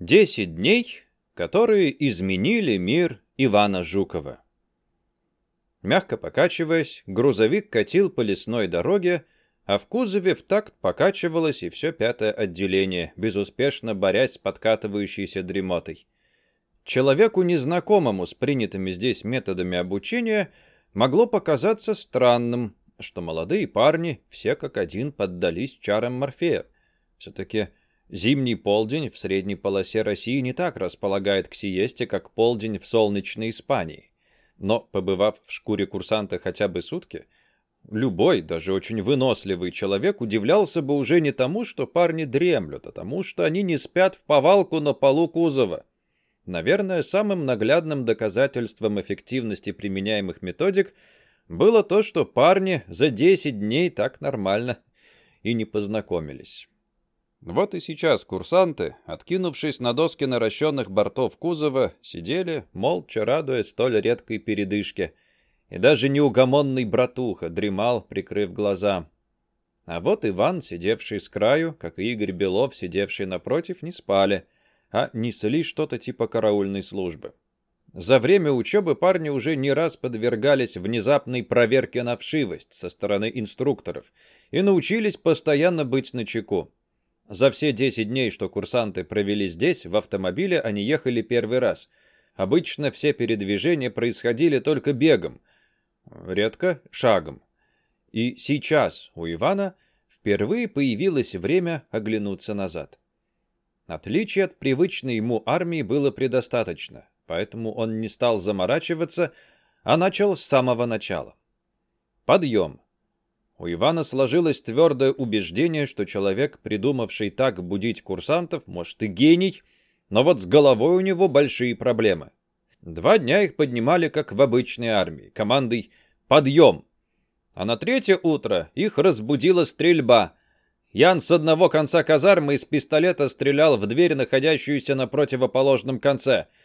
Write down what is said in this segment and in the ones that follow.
Десять дней, которые изменили мир Ивана Жукова. Мягко покачиваясь, грузовик катил по лесной дороге, а в кузове в такт покачивалось и все пятое отделение, безуспешно борясь с подкатывающейся дремотой. Человеку, незнакомому с принятыми здесь методами обучения, могло показаться странным, что молодые парни все как один поддались чарам Морфея. Все-таки Зимний полдень в средней полосе России не так располагает к сиесте, как полдень в солнечной Испании. Но, побывав в шкуре курсанта хотя бы сутки, любой, даже очень выносливый человек удивлялся бы уже не тому, что парни дремлют, а тому, что они не спят в повалку на полу кузова. Наверное, самым наглядным доказательством эффективности применяемых методик было то, что парни за 10 дней так нормально и не познакомились. Вот и сейчас курсанты, откинувшись на доски наращенных бортов кузова, сидели, молча радуясь столь редкой передышке. И даже неугомонный братуха дремал, прикрыв глаза. А вот Иван, сидевший с краю, как и Игорь Белов, сидевший напротив, не спали, а несли что-то типа караульной службы. За время учебы парни уже не раз подвергались внезапной проверке на вшивость со стороны инструкторов и научились постоянно быть начеку. За все 10 дней, что курсанты провели здесь, в автомобиле они ехали первый раз. Обычно все передвижения происходили только бегом, редко шагом. И сейчас у Ивана впервые появилось время оглянуться назад. Отличие от привычной ему армии было предостаточно, поэтому он не стал заморачиваться, а начал с самого начала. Подъем. У Ивана сложилось твердое убеждение, что человек, придумавший так будить курсантов, может и гений, но вот с головой у него большие проблемы. Два дня их поднимали, как в обычной армии, командой «Подъем!». А на третье утро их разбудила стрельба. Ян с одного конца казармы из пистолета стрелял в дверь, находящуюся на противоположном конце –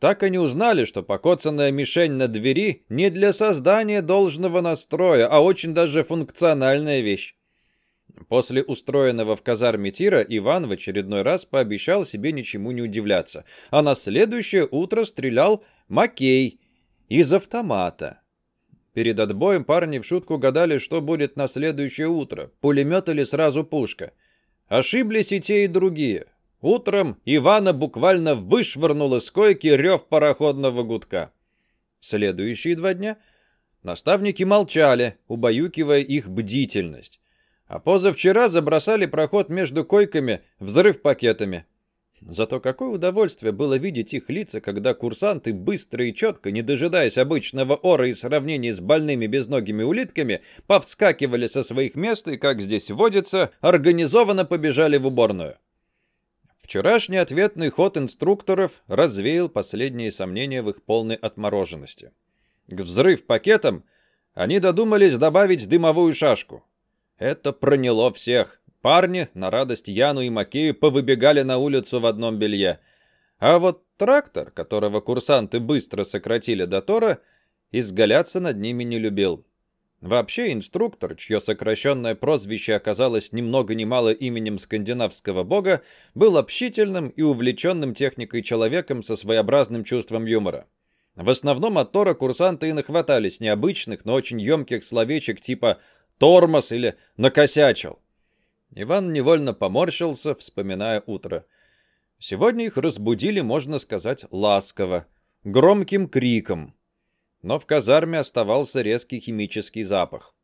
так они узнали, что покоцанная мишень на двери не для создания должного настроя, а очень даже функциональная вещь. После устроенного в казарме тира Иван в очередной раз пообещал себе ничему не удивляться, а на следующее утро стрелял Макей из автомата. Перед отбоем парни в шутку гадали, что будет на следующее утро, пулемет или сразу пушка. Ошиблись и те, и другие. Утром Ивана буквально вышвырнул из койки рев пароходного гудка. Следующие два дня наставники молчали, убаюкивая их бдительность. А позавчера забросали проход между койками взрыв пакетами. Зато какое удовольствие было видеть их лица, когда курсанты быстро и четко, не дожидаясь обычного ора и сравнения с больными безногими улитками, повскакивали со своих мест и, как здесь водится, организованно побежали в уборную. Вчерашний ответный ход инструкторов развеял последние сомнения в их полной отмороженности. К взрыв пакетам они додумались добавить дымовую шашку. Это проняло всех. Парни, на радость Яну и Макею, повыбегали на улицу в одном белье. А вот трактор, которого курсанты быстро сократили до Тора, изгаляться над ними не любил. Вообще инструктор, чье сокращенное прозвище оказалось ни много ни мало именем скандинавского бога, был общительным и увлеченным техникой человеком со своеобразным чувством юмора. В основном от Тора курсанты и нахватались необычных, но очень емких словечек типа «тормоз» или «накосячил». Иван невольно поморщился, вспоминая утро. Сегодня их разбудили, можно сказать, ласково, громким криком но в казарме оставался резкий химический запах.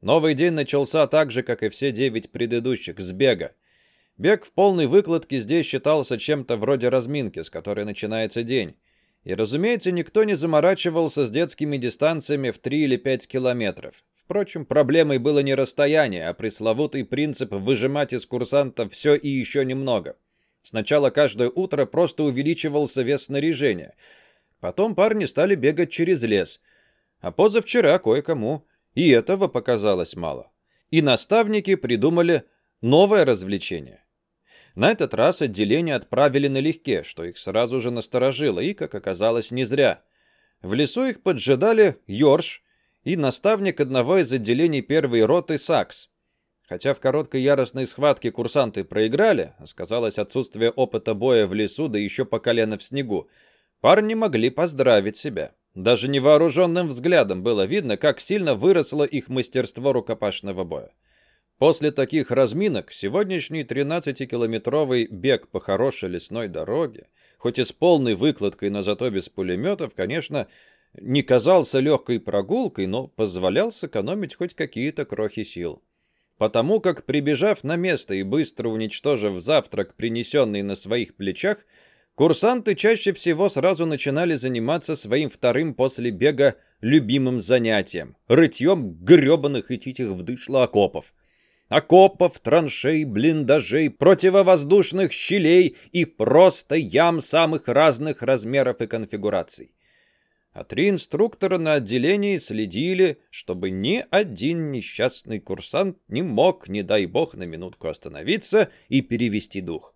Новый день начался так же, как и все девять предыдущих, с бега. Бег в полной выкладке здесь считался чем-то вроде разминки, с которой начинается день. И, разумеется, никто не заморачивался с детскими дистанциями в 3 или 5 километров. Впрочем, проблемой было не расстояние, а пресловутый принцип выжимать из курсантов все и еще немного. Сначала каждое утро просто увеличивался вес снаряжения – Потом парни стали бегать через лес. А позавчера кое-кому и этого показалось мало. И наставники придумали новое развлечение. На этот раз отделение отправили налегке, что их сразу же насторожило, и, как оказалось, не зря. В лесу их поджидали Йорш и наставник одного из отделений первой роты Сакс. Хотя в короткой яростной схватке курсанты проиграли, а сказалось отсутствие опыта боя в лесу, да еще по колено в снегу, парни могли поздравить себя. Даже невооруженным взглядом было видно, как сильно выросло их мастерство рукопашного боя. После таких разминок сегодняшний 13-километровый бег по хорошей лесной дороге, хоть и с полной выкладкой, но зато без пулеметов, конечно, не казался легкой прогулкой, но позволял сэкономить хоть какие-то крохи сил. Потому как, прибежав на место и быстро уничтожив завтрак, принесенный на своих плечах, курсанты чаще всего сразу начинали заниматься своим вторым после бега любимым занятием — рытьем гребаных и титих вдышло окопов окопов, траншей, блиндажей, противовоздушных щелей и просто ям самых разных размеров и конфигураций. А три инструктора на отделении следили, чтобы ни один несчастный курсант не мог, не дай бог, на минутку остановиться и перевести дух.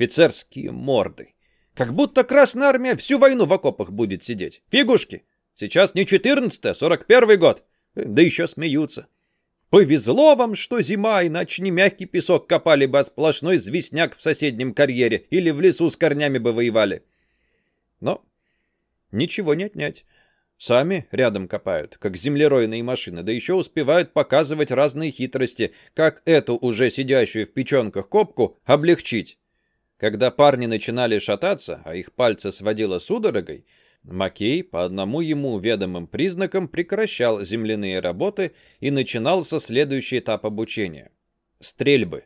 Офицерские морды. Как будто Красная Армия всю войну в окопах будет сидеть. Фигушки. Сейчас не 14 а 41 год. Да еще смеются. Повезло вам, что зима, иначе не мягкий песок копали бы, а сплошной звездняк в соседнем карьере или в лесу с корнями бы воевали. Но ничего не отнять. Сами рядом копают, как землеройные машины, да еще успевают показывать разные хитрости, как эту уже сидящую в печенках копку облегчить. Когда парни начинали шататься, а их пальцы сводило судорогой, Макей по одному ему ведомым признакам прекращал земляные работы и начинался следующий этап обучения — стрельбы.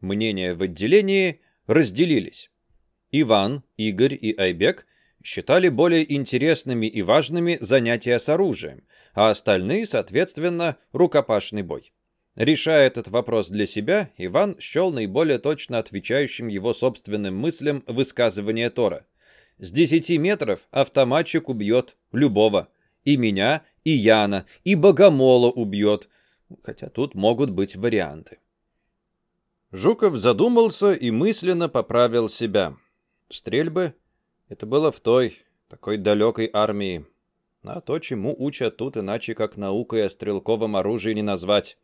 Мнения в отделении разделились. Иван, Игорь и Айбек считали более интересными и важными занятия с оружием, а остальные, соответственно, рукопашный бой. Решая этот вопрос для себя, Иван счел наиболее точно отвечающим его собственным мыслям высказывание Тора. С десяти метров автоматчик убьет любого. И меня, и Яна, и Богомола убьет. Хотя тут могут быть варианты. Жуков задумался и мысленно поправил себя. Стрельбы — это было в той, такой далекой армии. А то, чему учат тут, иначе как наукой о стрелковом оружии не назвать.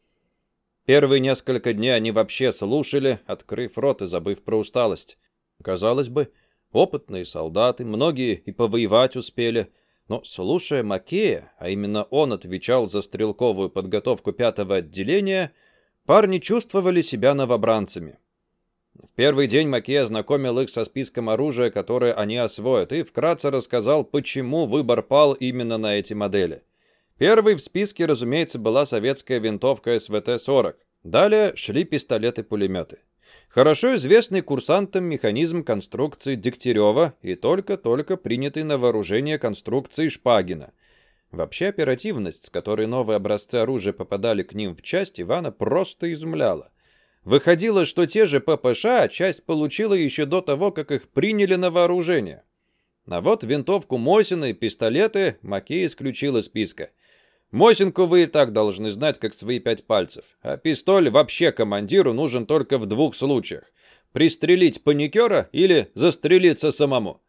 Первые несколько дней они вообще слушали, открыв рот и забыв про усталость. Казалось бы, — Опытные солдаты, многие и повоевать успели. Но, слушая Макея, а именно он отвечал за стрелковую подготовку пятого отделения, парни чувствовали себя новобранцами. В первый день Макей ознакомил их со списком оружия, которое они освоят, и вкратце рассказал, почему выбор пал именно на эти модели. Первой в списке, разумеется, была советская винтовка СВТ-40. Далее шли пистолеты-пулеметы. Хорошо известный курсантам механизм конструкции Дегтярева и только-только принятый на вооружение конструкции Шпагина. Вообще оперативность, с которой новые образцы оружия попадали к ним в часть, Ивана просто изумляла. Выходило, что те же ППШ часть получила еще до того, как их приняли на вооружение. А вот винтовку Мосина и пистолеты Макей исключил из списка – Мосинку вы и так должны знать, как свои пять пальцев. А пистоль вообще командиру нужен только в двух случаях. Пристрелить паникера или застрелиться самому.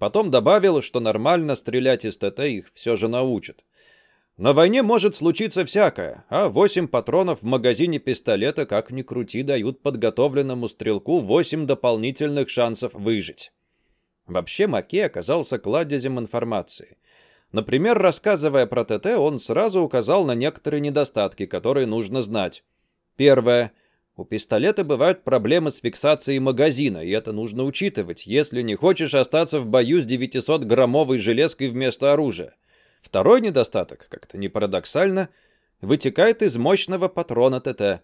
Потом добавил, что нормально стрелять из ТТ их все же научат. На войне может случиться всякое, а восемь патронов в магазине пистолета, как ни крути, дают подготовленному стрелку восемь дополнительных шансов выжить. Вообще Маке оказался кладезем информации. Например, рассказывая про ТТ, он сразу указал на некоторые недостатки, которые нужно знать. Первое. У пистолета бывают проблемы с фиксацией магазина, и это нужно учитывать, если не хочешь остаться в бою с 900-граммовой железкой вместо оружия. Второй недостаток, как-то не парадоксально, вытекает из мощного патрона ТТ.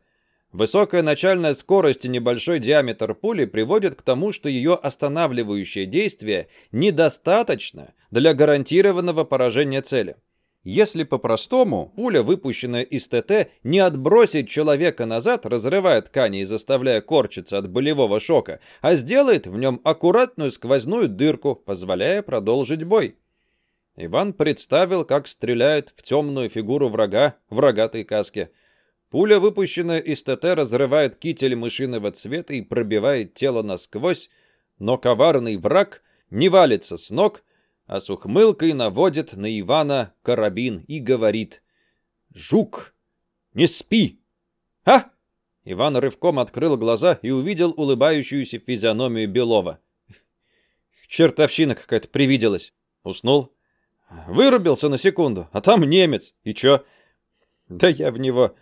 Высокая начальная скорость и небольшой диаметр пули приводят к тому, что ее останавливающее действие недостаточно для гарантированного поражения цели. Если по-простому, пуля, выпущенная из ТТ, не отбросит человека назад, разрывая ткани и заставляя корчиться от болевого шока, а сделает в нем аккуратную сквозную дырку, позволяя продолжить бой. Иван представил, как стреляет в темную фигуру врага в рогатой каске – Пуля, выпущенная из ТТ, разрывает китель мышиного цвета и пробивает тело насквозь, но коварный враг не валится с ног, а с ухмылкой наводит на Ивана карабин и говорит «Жук, не спи! «А!» Иван рывком открыл глаза и увидел улыбающуюся физиономию Белова. Чертовщина какая-то привиделась. Уснул. Вырубился на секунду, а там немец. И чё? Да я в него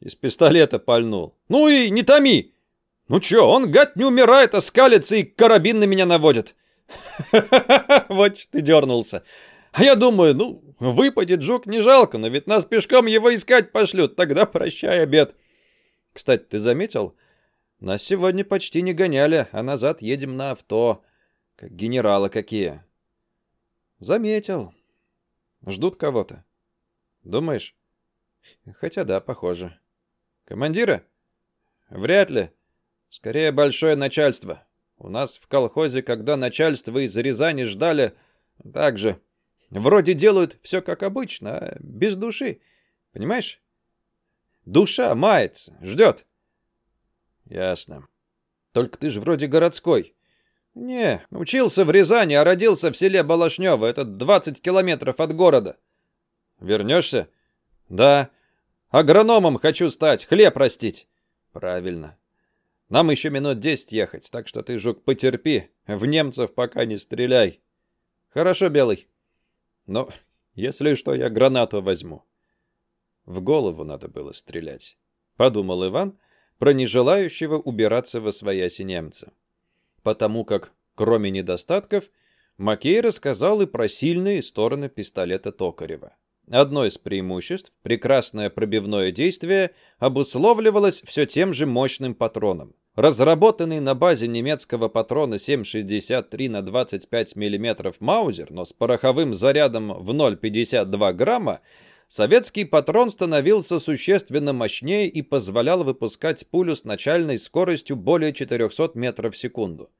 из пистолета пальнул. Ну и не томи! Ну чё, он, гад, не умирает, а скалится и карабин на меня наводит. Вот ты дернулся. А я думаю, ну, выпадет жук не жалко, но ведь нас пешком его искать пошлют, тогда прощай обед. Кстати, ты заметил? Нас сегодня почти не гоняли, а назад едем на авто. Как генералы какие. Заметил. Ждут кого-то. Думаешь? Хотя да, похоже. Командира? Вряд ли. Скорее большое начальство. У нас в колхозе, когда начальство из Рязани ждали, так же. Вроде делают все как обычно, а без души. Понимаешь? Душа мается, ждет. Ясно. Только ты же вроде городской. Не, учился в Рязани, а родился в селе Балашнево. Это 20 километров от города. Вернешься? Да. Агрономом хочу стать, хлеб растить. Правильно. Нам еще минут десять ехать, так что ты, жук, потерпи. В немцев пока не стреляй. Хорошо, Белый. Но, если что, я гранату возьму. В голову надо было стрелять, подумал Иван про нежелающего убираться во свояси немца. Потому как, кроме недостатков, Макей рассказал и про сильные стороны пистолета Токарева. Одно из преимуществ, прекрасное пробивное действие, обусловливалось все тем же мощным патроном. Разработанный на базе немецкого патрона 7,63 на 25 мм Маузер, но с пороховым зарядом в 0,52 грамма, советский патрон становился существенно мощнее и позволял выпускать пулю с начальной скоростью более 400 метров в секунду.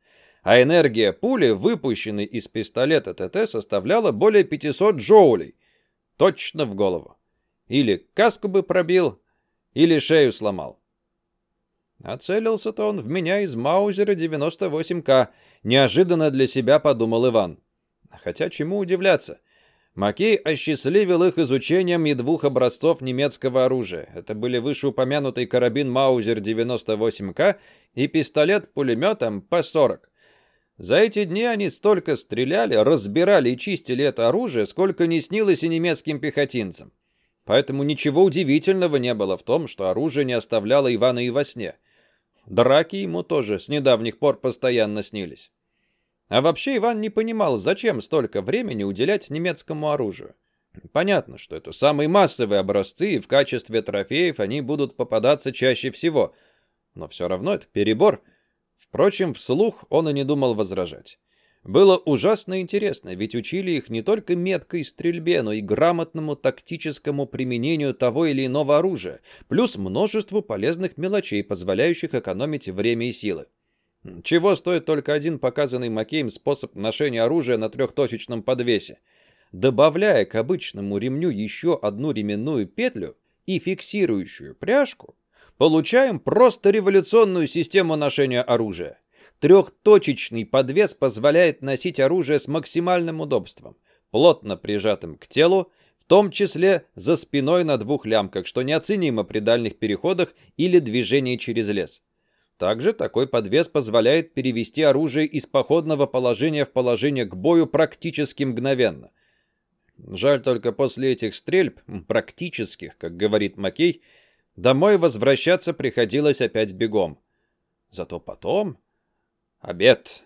А энергия пули, выпущенной из пистолета ТТ, составляла более 500 джоулей. Точно в голову. Или каску бы пробил, или шею сломал. Оцелился-то он в меня из Маузера 98К, неожиданно для себя подумал Иван. Хотя чему удивляться? Макей осчастливил их изучением и двух образцов немецкого оружия. Это были вышеупомянутый карабин Маузер 98К и пистолет-пулеметом П-40. За эти дни они столько стреляли, разбирали и чистили это оружие, сколько не снилось и немецким пехотинцам. Поэтому ничего удивительного не было в том, что оружие не оставляло Ивана и во сне. Драки ему тоже с недавних пор постоянно снились. А вообще Иван не понимал, зачем столько времени уделять немецкому оружию. Понятно, что это самые массовые образцы, и в качестве трофеев они будут попадаться чаще всего. Но все равно это перебор. Впрочем, вслух он и не думал возражать. Было ужасно интересно, ведь учили их не только меткой стрельбе, но и грамотному тактическому применению того или иного оружия, плюс множеству полезных мелочей, позволяющих экономить время и силы. Чего стоит только один показанный Макеем способ ношения оружия на трехточечном подвесе. Добавляя к обычному ремню еще одну ременную петлю и фиксирующую пряжку, получаем просто революционную систему ношения оружия. Трехточечный подвес позволяет носить оружие с максимальным удобством, плотно прижатым к телу, в том числе за спиной на двух лямках, что неоценимо при дальних переходах или движении через лес. Также такой подвес позволяет перевести оружие из походного положения в положение к бою практически мгновенно. Жаль только после этих стрельб, практических, как говорит Макей, домой возвращаться приходилось опять бегом. Зато потом... Обед.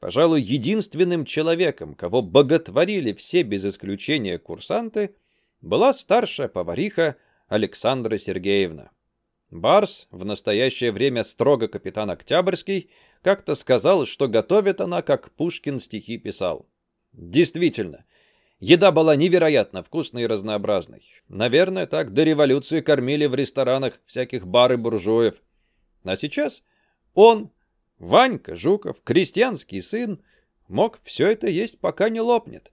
Пожалуй, единственным человеком, кого боготворили все без исключения курсанты, была старшая повариха Александра Сергеевна. Барс, в настоящее время строго капитан Октябрьский, как-то сказал, что готовит она, как Пушкин стихи писал. Действительно, еда была невероятно вкусной и разнообразной. Наверное, так до революции кормили в ресторанах всяких бар и буржуев. А сейчас он, Ванька Жуков, крестьянский сын, мог все это есть, пока не лопнет.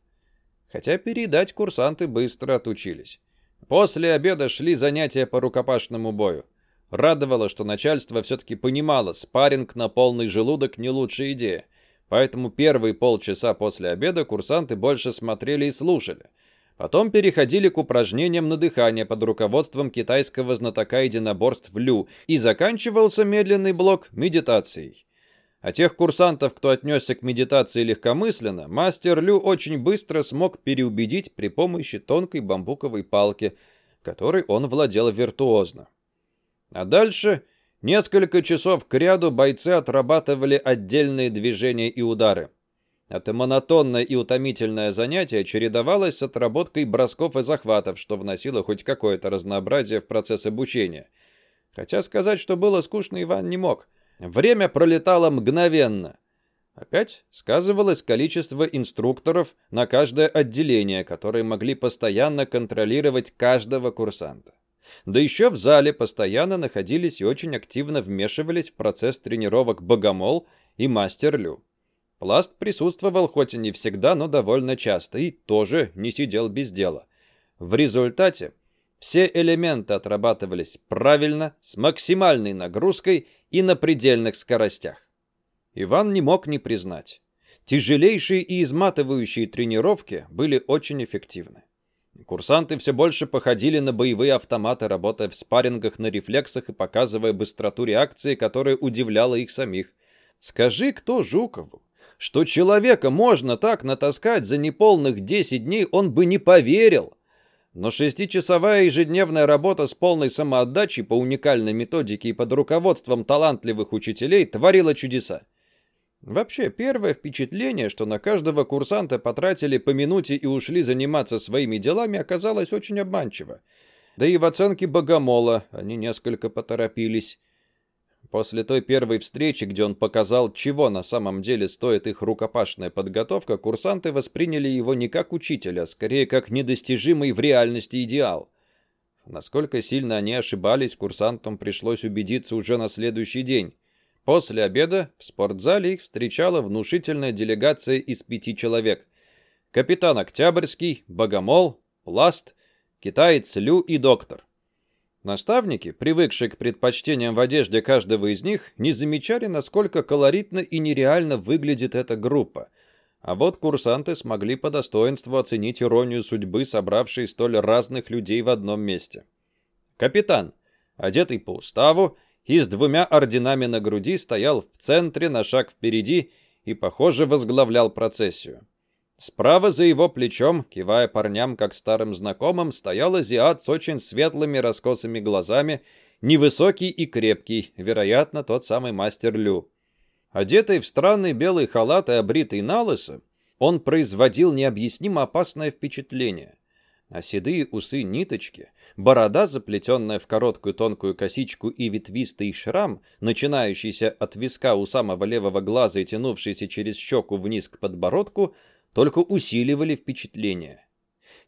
Хотя передать курсанты быстро отучились. После обеда шли занятия по рукопашному бою. Радовало, что начальство все-таки понимало, спарринг на полный желудок не лучшая идея. Поэтому первые полчаса после обеда курсанты больше смотрели и слушали. Потом переходили к упражнениям на дыхание под руководством китайского знатока единоборств Лю и заканчивался медленный блок медитацией. А тех курсантов, кто отнесся к медитации легкомысленно, мастер Лю очень быстро смог переубедить при помощи тонкой бамбуковой палки, которой он владел виртуозно. А дальше несколько часов кряду бойцы отрабатывали отдельные движения и удары. Это монотонное и утомительное занятие чередовалось с отработкой бросков и захватов, что вносило хоть какое-то разнообразие в процесс обучения. Хотя сказать, что было скучно, Иван не мог. Время пролетало мгновенно. Опять сказывалось количество инструкторов на каждое отделение, которые могли постоянно контролировать каждого курсанта. Да еще в зале постоянно находились и очень активно вмешивались в процесс тренировок Богомол и Мастер Лю. Пласт присутствовал хоть и не всегда, но довольно часто, и тоже не сидел без дела. В результате все элементы отрабатывались правильно, с максимальной нагрузкой и на предельных скоростях. Иван не мог не признать. Тяжелейшие и изматывающие тренировки были очень эффективны. Курсанты все больше походили на боевые автоматы, работая в спаррингах на рефлексах и показывая быстроту реакции, которая удивляла их самих. Скажи кто Жукову, что человека можно так натаскать за неполных 10 дней, он бы не поверил. Но шестичасовая ежедневная работа с полной самоотдачей по уникальной методике и под руководством талантливых учителей творила чудеса. Вообще, первое впечатление, что на каждого курсанта потратили по минуте и ушли заниматься своими делами, оказалось очень обманчиво. Да и в оценке Богомола они несколько поторопились. После той первой встречи, где он показал, чего на самом деле стоит их рукопашная подготовка, курсанты восприняли его не как учителя, а скорее как недостижимый в реальности идеал. Насколько сильно они ошибались, курсантам пришлось убедиться уже на следующий день. После обеда в спортзале их встречала внушительная делегация из пяти человек. Капитан Октябрьский, Богомол, Пласт, китаец Лю и доктор. Наставники, привыкшие к предпочтениям в одежде каждого из них, не замечали, насколько колоритно и нереально выглядит эта группа. А вот курсанты смогли по достоинству оценить иронию судьбы, собравшей столь разных людей в одном месте. Капитан, одетый по уставу и с двумя орденами на груди, стоял в центре на шаг впереди и, похоже, возглавлял процессию. Справа за его плечом, кивая парням как старым знакомым, стоял азиат с очень светлыми раскосыми глазами, невысокий и крепкий, вероятно, тот самый мастер Лю. Одетый в странный белый халат и обритый на лысо, он производил необъяснимо опасное впечатление. А седые усы-ниточки, борода, заплетенная в короткую тонкую косичку и ветвистый шрам, начинающийся от виска у самого левого глаза и тянувшийся через щеку вниз к подбородку – только усиливали впечатление.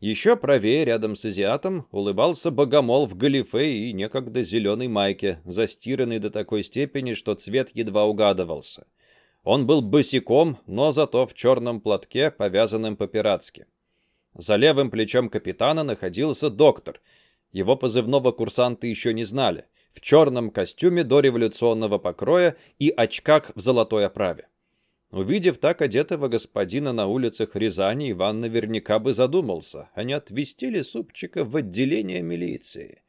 Еще правее, рядом с азиатом, улыбался богомол в галифе и некогда зеленой майке, застиранный до такой степени, что цвет едва угадывался. Он был босиком, но зато в черном платке, повязанном по-пиратски. За левым плечом капитана находился доктор. Его позывного курсанты еще не знали. В черном костюме дореволюционного покроя и очках в золотой оправе. Увидев так одетого господина на улицах Рязани, Иван наверняка бы задумался, а не отвезти ли супчика в отделение милиции.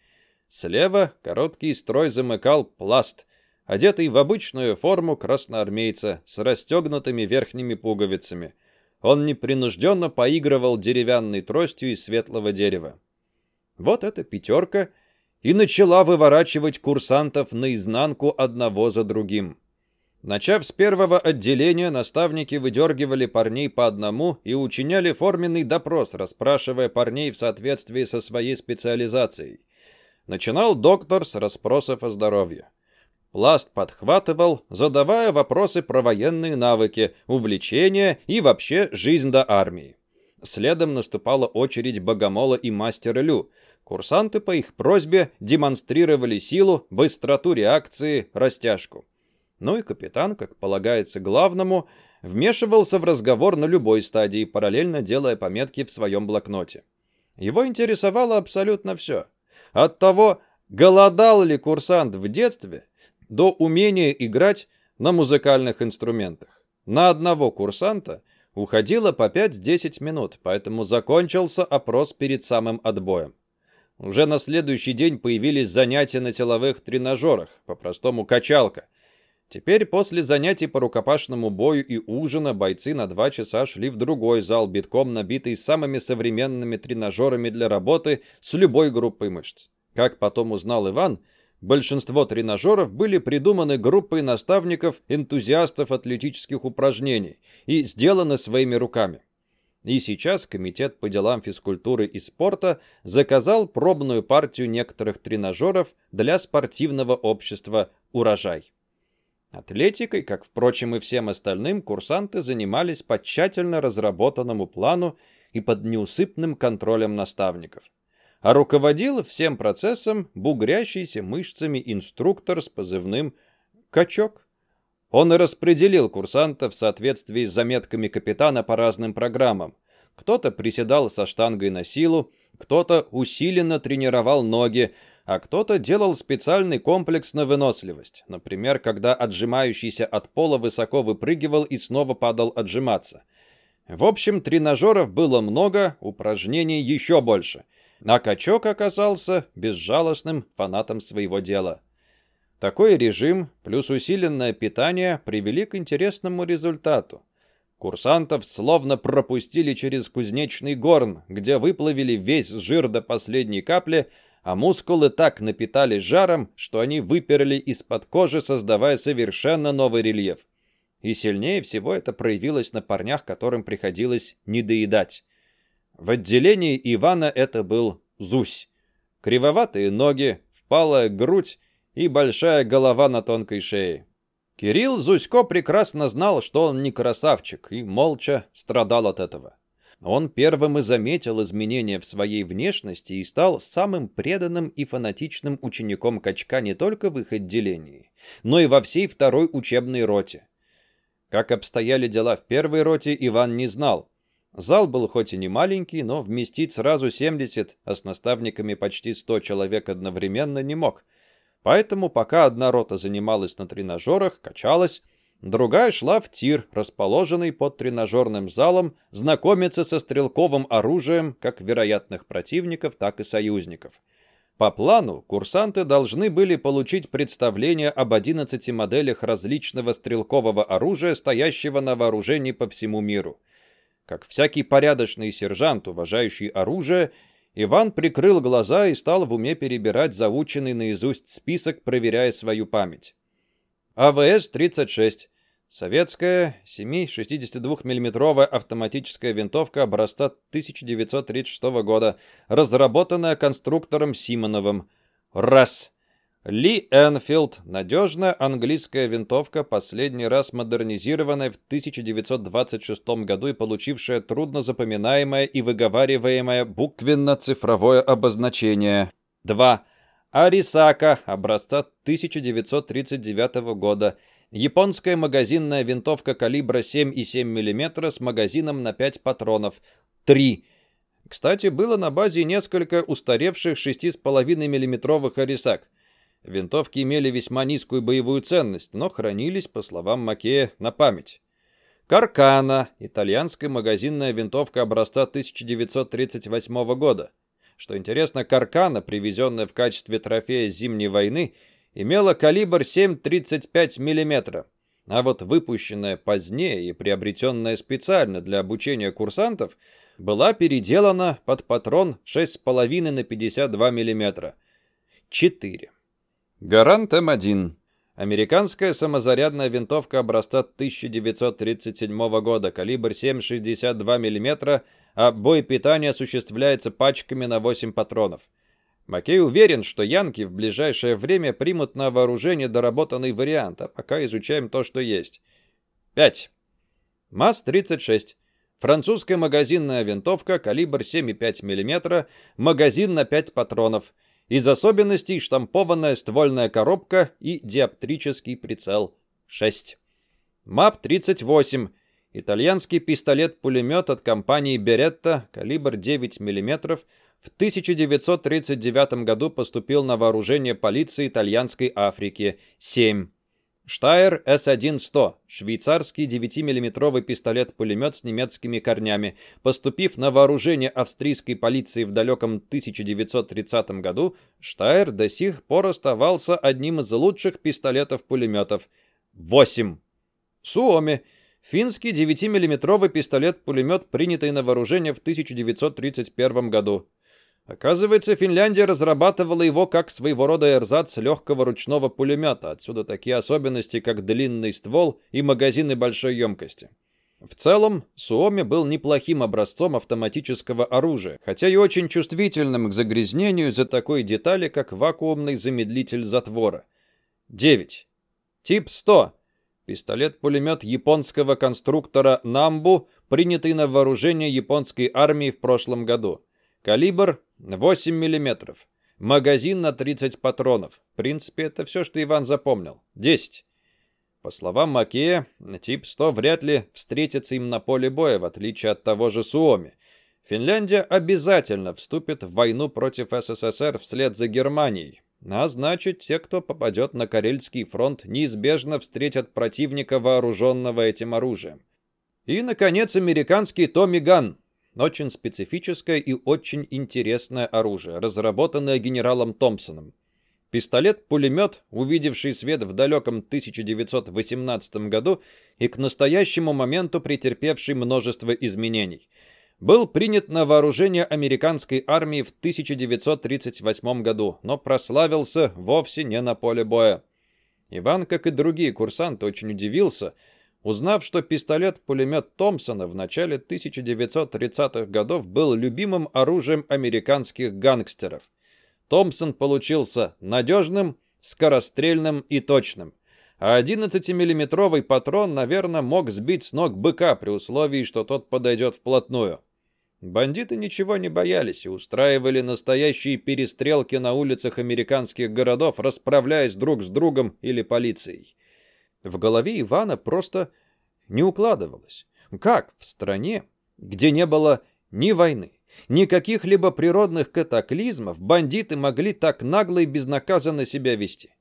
Слева короткий строй замыкал пласт, одетый в обычную форму красноармейца с расстегнутыми верхними пуговицами. Он непринужденно поигрывал деревянной тростью из светлого дерева. Вот эта пятерка и начала выворачивать курсантов наизнанку одного за другим. Начав с первого отделения, наставники выдергивали парней по одному и учиняли форменный допрос, расспрашивая парней в соответствии со своей специализацией. Начинал доктор с расспросов о здоровье. Пласт подхватывал, задавая вопросы про военные навыки, увлечения и вообще жизнь до армии. Следом наступала очередь Богомола и Мастера Лю. Курсанты по их просьбе демонстрировали силу, быстроту реакции, растяжку. Ну и капитан, как полагается главному, вмешивался в разговор на любой стадии, параллельно делая пометки в своем блокноте. Его интересовало абсолютно все. От того, голодал ли курсант в детстве, до умения играть на музыкальных инструментах. На одного курсанта Уходило по 5-10 минут, поэтому закончился опрос перед самым отбоем. Уже на следующий день появились занятия на силовых тренажерах, по-простому качалка. Теперь после занятий по рукопашному бою и ужина бойцы на два часа шли в другой зал, битком набитый самыми современными тренажерами для работы с любой группой мышц. Как потом узнал Иван, большинство тренажеров были придуманы группой наставников-энтузиастов атлетических упражнений и сделаны своими руками. И сейчас Комитет по делам физкультуры и спорта заказал пробную партию некоторых тренажеров для спортивного общества «Урожай». Атлетикой, как, впрочем, и всем остальным, курсанты занимались по тщательно разработанному плану и под неусыпным контролем наставников. А руководил всем процессом бугрящийся мышцами инструктор с позывным «Качок». Он и распределил курсантов в соответствии с заметками капитана по разным программам. Кто-то приседал со штангой на силу, кто-то усиленно тренировал ноги, а кто-то делал специальный комплекс на выносливость, например, когда отжимающийся от пола высоко выпрыгивал и снова падал отжиматься. В общем, тренажеров было много, упражнений еще больше, а качок оказался безжалостным фанатом своего дела. Такой режим плюс усиленное питание привели к интересному результату. Курсантов словно пропустили через кузнечный горн, где выплавили весь жир до последней капли – а мускулы так напитались жаром, что они выперли из-под кожи, создавая совершенно новый рельеф. И сильнее всего это проявилось на парнях, которым приходилось недоедать. В отделении Ивана это был Зусь. Кривоватые ноги, впалая грудь и большая голова на тонкой шее. Кирилл Зусько прекрасно знал, что он не красавчик, и молча страдал от этого. Он первым и заметил изменения в своей внешности и стал самым преданным и фанатичным учеником качка не только в их отделении, но и во всей второй учебной роте. Как обстояли дела в первой роте, Иван не знал. Зал был хоть и не маленький, но вместить сразу 70, а с наставниками почти 100 человек одновременно не мог. Поэтому пока одна рота занималась на тренажерах, качалась, Другая шла в тир, расположенный под тренажерным залом, знакомиться со стрелковым оружием как вероятных противников, так и союзников. По плану, курсанты должны были получить представление об 11 моделях различного стрелкового оружия, стоящего на вооружении по всему миру. Как всякий порядочный сержант, уважающий оружие, Иван прикрыл глаза и стал в уме перебирать заученный наизусть список, проверяя свою память. АВС-36. Советская 7,62 мм автоматическая винтовка образца 1936 года, разработанная конструктором Симоновым. Раз. Ли Энфилд. Надежная английская винтовка, последний раз модернизированная в 1926 году и получившая трудно запоминаемое и выговариваемое буквенно-цифровое обозначение. 2. Арисака образца 1939 года. Японская магазинная винтовка калибра 7,7 мм с магазином на 5 патронов. 3. Кстати, было на базе несколько устаревших 6,5 мм Арисак. Винтовки имели весьма низкую боевую ценность, но хранились, по словам Макея, на память. Каркана – итальянская магазинная винтовка образца 1938 года. Что интересно, Каркана, привезенная в качестве трофея Зимней войны, имела калибр 7,35 мм, а вот выпущенная позднее и приобретенная специально для обучения курсантов была переделана под патрон 6,5 на 52 мм. 4. Гарант М1. Американская самозарядная винтовка образца 1937 года, калибр 7,62 мм, а боепитание осуществляется пачками на 8 патронов. Маккей уверен, что янки в ближайшее время примут на вооружение доработанный вариант, а пока изучаем то, что есть. 5. МАЗ-36. Французская магазинная винтовка, калибр 7,5 мм, магазин на 5 патронов. Из особенностей штампованная ствольная коробка и диоптрический прицел. 6. МАП-38. Итальянский пистолет-пулемет от компании Beretta, калибр 9 мм, в 1939 году поступил на вооружение полиции Итальянской Африки 7. Штайр С-1-100, швейцарский 9-мм пистолет-пулемет с немецкими корнями, поступив на вооружение австрийской полиции в далеком 1930 году, Штайр до сих пор оставался одним из лучших пистолетов-пулеметов. 8. Суоми. Финский 9-мм пистолет-пулемет, принятый на вооружение в 1931 году. Оказывается, Финляндия разрабатывала его как своего рода эрзац легкого ручного пулемета. Отсюда такие особенности, как длинный ствол и магазины большой емкости. В целом, Суоми был неплохим образцом автоматического оружия, хотя и очень чувствительным к загрязнению из-за такой детали, как вакуумный замедлитель затвора. 9. Тип 100. Пистолет-пулемет японского конструктора Намбу, принятый на вооружение японской армии в прошлом году. Калибр 8 мм. Магазин на 30 патронов. В принципе, это все, что Иван запомнил. 10. По словам Макея, тип 100 вряд ли встретится им на поле боя, в отличие от того же Суоми. Финляндия обязательно вступит в войну против СССР вслед за Германией. А значит, те, кто попадет на Карельский фронт, неизбежно встретят противника, вооруженного этим оружием. И, наконец, американский Томми Ган, очень специфическое и очень интересное оружие, разработанное генералом Томпсоном. Пистолет-пулемет, увидевший свет в далеком 1918 году и к настоящему моменту претерпевший множество изменений, был принят на вооружение американской армии в 1938 году, но прославился вовсе не на поле боя. Иван, как и другие курсанты, очень удивился – Узнав, что пистолет-пулемет Томпсона в начале 1930-х годов был любимым оружием американских гангстеров. Томпсон получился надежным, скорострельным и точным. А 11-миллиметровый патрон, наверное, мог сбить с ног быка при условии, что тот подойдет вплотную. Бандиты ничего не боялись и устраивали настоящие перестрелки на улицах американских городов, расправляясь друг с другом или полицией. В голове Ивана просто не укладывалось. Как в стране, где не было ни войны, ни каких-либо природных катаклизмов, бандиты могли так нагло и безнаказанно себя вести?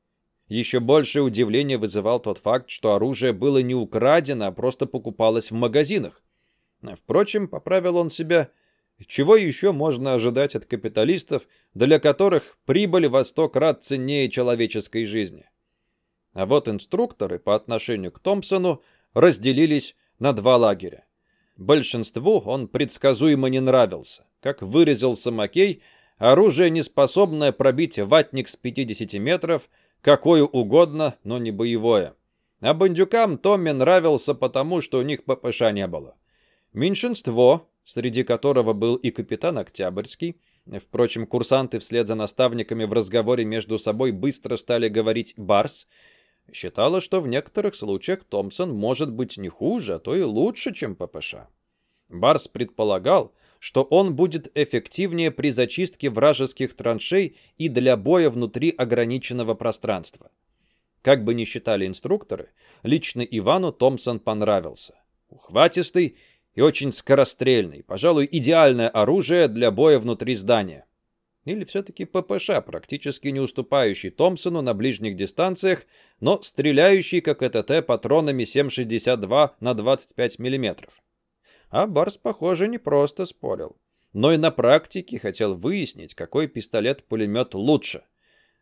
Еще большее удивление вызывал тот факт, что оружие было не украдено, а просто покупалось в магазинах. Впрочем, поправил он себя, чего еще можно ожидать от капиталистов, для которых прибыль во сто крат ценнее человеческой жизни? А вот инструкторы по отношению к Томпсону разделились на два лагеря. Большинству он предсказуемо не нравился. Как выразился Макей, оружие, не способное пробить ватник с 50 метров, какое угодно, но не боевое. А бандюкам Томми нравился потому, что у них ППШ не было. Меньшинство, среди которого был и капитан Октябрьский, впрочем, курсанты вслед за наставниками в разговоре между собой быстро стали говорить «барс», Считала, что в некоторых случаях Томпсон может быть не хуже, а то и лучше, чем ППШ. Барс предполагал, что он будет эффективнее при зачистке вражеских траншей и для боя внутри ограниченного пространства. Как бы ни считали инструкторы, лично Ивану Томпсон понравился. Ухватистый и очень скорострельный, пожалуй, идеальное оружие для боя внутри здания. Или все-таки ППШ, практически не уступающий Томпсону на ближних дистанциях, но стреляющий, как ЭТТ, патронами 7,62 на 25 мм. А Барс, похоже, не просто спорил, но и на практике хотел выяснить, какой пистолет-пулемет лучше.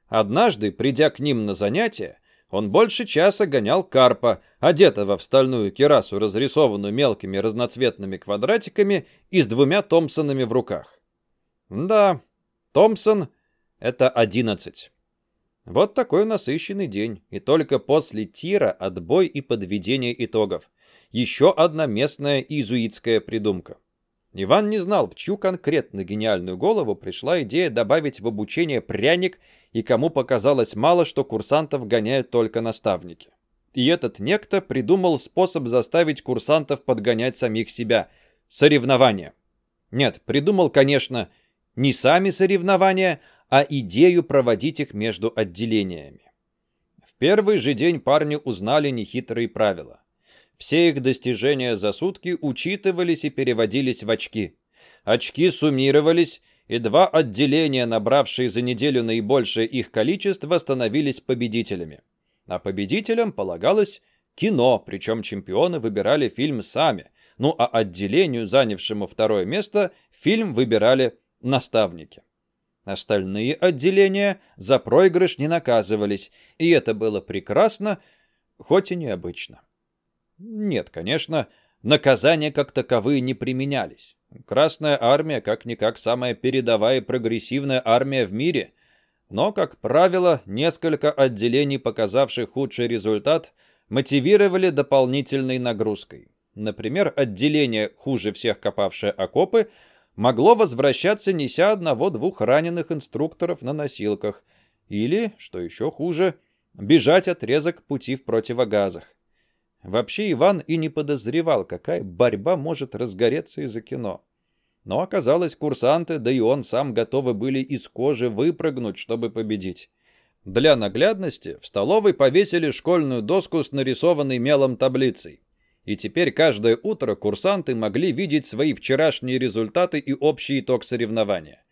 Однажды, придя к ним на занятия, он больше часа гонял карпа, одетого в стальную кирасу, разрисованную мелкими разноцветными квадратиками и с двумя Томпсонами в руках. Да, Томпсон — это 11. Вот такой насыщенный день, и только после тира отбой и подведение итогов. Еще одна местная иезуитская придумка. Иван не знал, в чью конкретно гениальную голову пришла идея добавить в обучение пряник, и кому показалось мало, что курсантов гоняют только наставники. И этот некто придумал способ заставить курсантов подгонять самих себя. Соревнования. Нет, придумал, конечно, не сами соревнования, а идею проводить их между отделениями. В первый же день парни узнали нехитрые правила. Все их достижения за сутки учитывались и переводились в очки. Очки суммировались, и два отделения, набравшие за неделю наибольшее их количество, становились победителями. А победителям полагалось кино, причем чемпионы выбирали фильм сами. Ну а отделению, занявшему второе место, фильм выбирали наставники. Остальные отделения за проигрыш не наказывались, и это было прекрасно, хоть и необычно. Нет, конечно, наказания как таковые не применялись. Красная армия как-никак самая передовая и прогрессивная армия в мире, но, как правило, несколько отделений, показавших худший результат, мотивировали дополнительной нагрузкой. Например, отделение, хуже всех копавшее окопы, могло возвращаться, неся одного-двух раненых инструкторов на носилках, или, что еще хуже, бежать отрезок пути в противогазах. Вообще Иван и не подозревал, какая борьба может разгореться из-за кино. Но оказалось, курсанты, да и он сам готовы были из кожи выпрыгнуть, чтобы победить. Для наглядности в столовой повесили школьную доску с нарисованной мелом таблицей. И теперь каждое утро курсанты могли видеть свои вчерашние результаты и общий итог соревнования.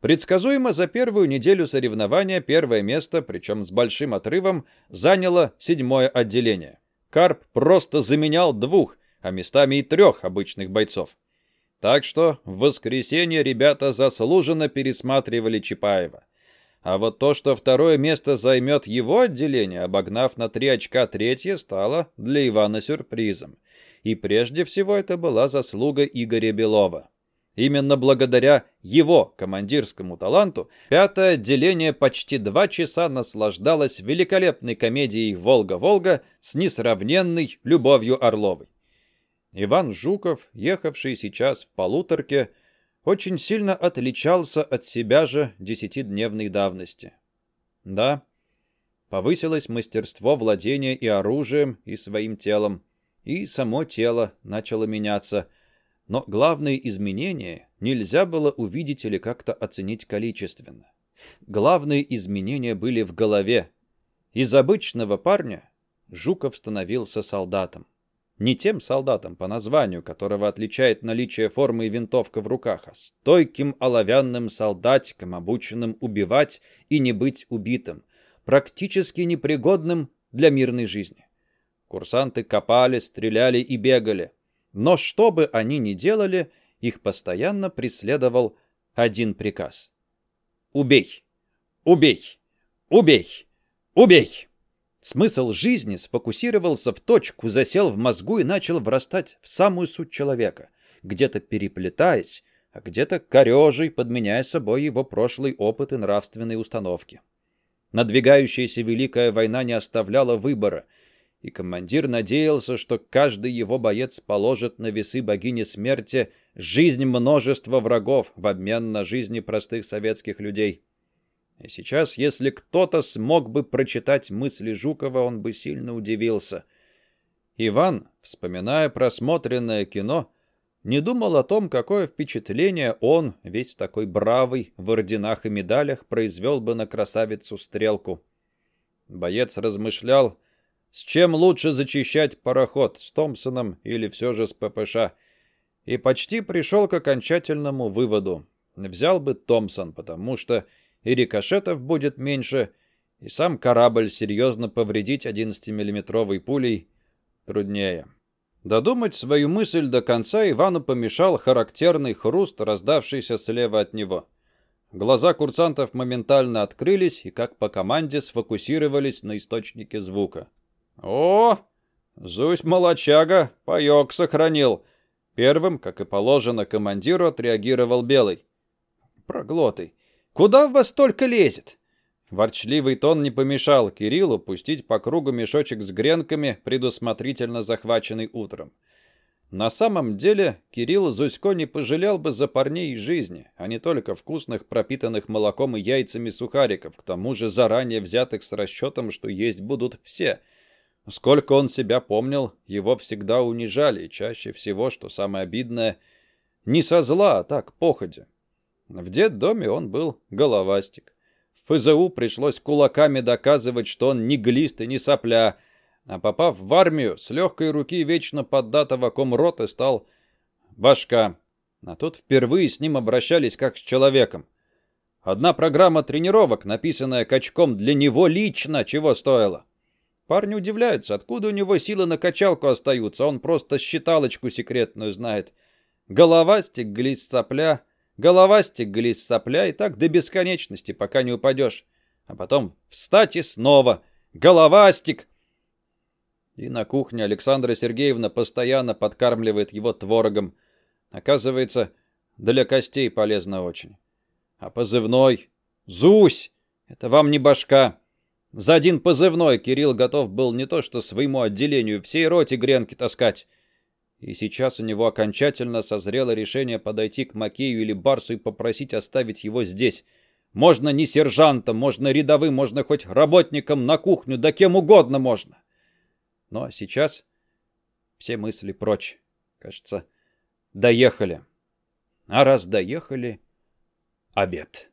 Предсказуемо за первую неделю соревнования первое место, причем с большим отрывом, заняло седьмое отделение. Карп просто заменял двух, а местами и трех обычных бойцов. Так что в воскресенье ребята заслуженно пересматривали Чапаева. А вот то, что второе место займет его отделение, обогнав на три очка третье, стало для Ивана сюрпризом. И прежде всего это была заслуга Игоря Белова. Именно благодаря его командирскому таланту пятое отделение почти два часа наслаждалось великолепной комедией «Волга-Волга» с несравненной Любовью Орловой. Иван Жуков, ехавший сейчас в полуторке, очень сильно отличался от себя же десятидневной давности. Да, повысилось мастерство владения и оружием, и своим телом, и само тело начало меняться, но главные изменения нельзя было увидеть или как-то оценить количественно. Главные изменения были в голове. Из обычного парня Жуков становился солдатом. Не тем солдатом по названию, которого отличает наличие формы и винтовка в руках, а стойким оловянным солдатиком, обученным убивать и не быть убитым, практически непригодным для мирной жизни. Курсанты копали, стреляли и бегали. Но что бы они ни делали, их постоянно преследовал один приказ. «Убей! Убей! Убей! Убей!» Смысл жизни сфокусировался в точку, засел в мозгу и начал врастать в самую суть человека, где-то переплетаясь, а где-то корежей, подменяя собой его прошлый опыт и нравственные установки. Надвигающаяся Великая война не оставляла выбора, и командир надеялся, что каждый его боец положит на весы богини смерти жизнь множества врагов в обмен на жизни простых советских людей. И сейчас, если кто-то смог бы прочитать мысли Жукова, он бы сильно удивился. Иван, вспоминая просмотренное кино, не думал о том, какое впечатление он, весь такой бравый, в орденах и медалях, произвел бы на красавицу Стрелку. Боец размышлял, с чем лучше зачищать пароход, с Томпсоном или все же с ППШ, и почти пришел к окончательному выводу. Взял бы Томпсон, потому что и рикошетов будет меньше, и сам корабль серьезно повредить 11-миллиметровой пулей труднее. Додумать свою мысль до конца Ивану помешал характерный хруст, раздавшийся слева от него. Глаза курсантов моментально открылись и, как по команде, сфокусировались на источнике звука. «О, Зусь молочага, паёк сохранил!» Первым, как и положено командиру, отреагировал Белый. «Проглотый! Куда в вас столько лезет?» Ворчливый тон не помешал Кириллу пустить по кругу мешочек с гренками, предусмотрительно захваченный утром. На самом деле, Кирилл Зусько не пожалел бы за парней и жизни, а не только вкусных, пропитанных молоком и яйцами сухариков, к тому же заранее взятых с расчетом, что есть будут все. Сколько он себя помнил, его всегда унижали, и чаще всего, что самое обидное, не со зла, а так, походя. В детдоме он был головастик. В ФЗУ пришлось кулаками доказывать, что он не глист и не сопля, а попав в армию, с легкой руки вечно поддатого комроты стал башка. А тут впервые с ним обращались как с человеком. Одна программа тренировок, написанная качком для него лично, чего стоила. Парни удивляются, откуда у него силы на качалку остаются. Он просто считалочку секретную знает. Головастик, глист сопля, головастик, глист сопля, и так до бесконечности, пока не упадешь. А потом встать и снова. Головастик! И на кухне Александра Сергеевна постоянно подкармливает его творогом. Оказывается, для костей полезно очень. А позывной «Зусь» — это вам не башка. За один позывной Кирилл готов был не то что своему отделению, всей роте гренки таскать. И сейчас у него окончательно созрело решение подойти к Макею или Барсу и попросить оставить его здесь. Можно не сержантом, можно рядовым, можно хоть работником на кухню, да кем угодно можно. Ну а сейчас все мысли прочь. Кажется, доехали. А раз доехали, обед.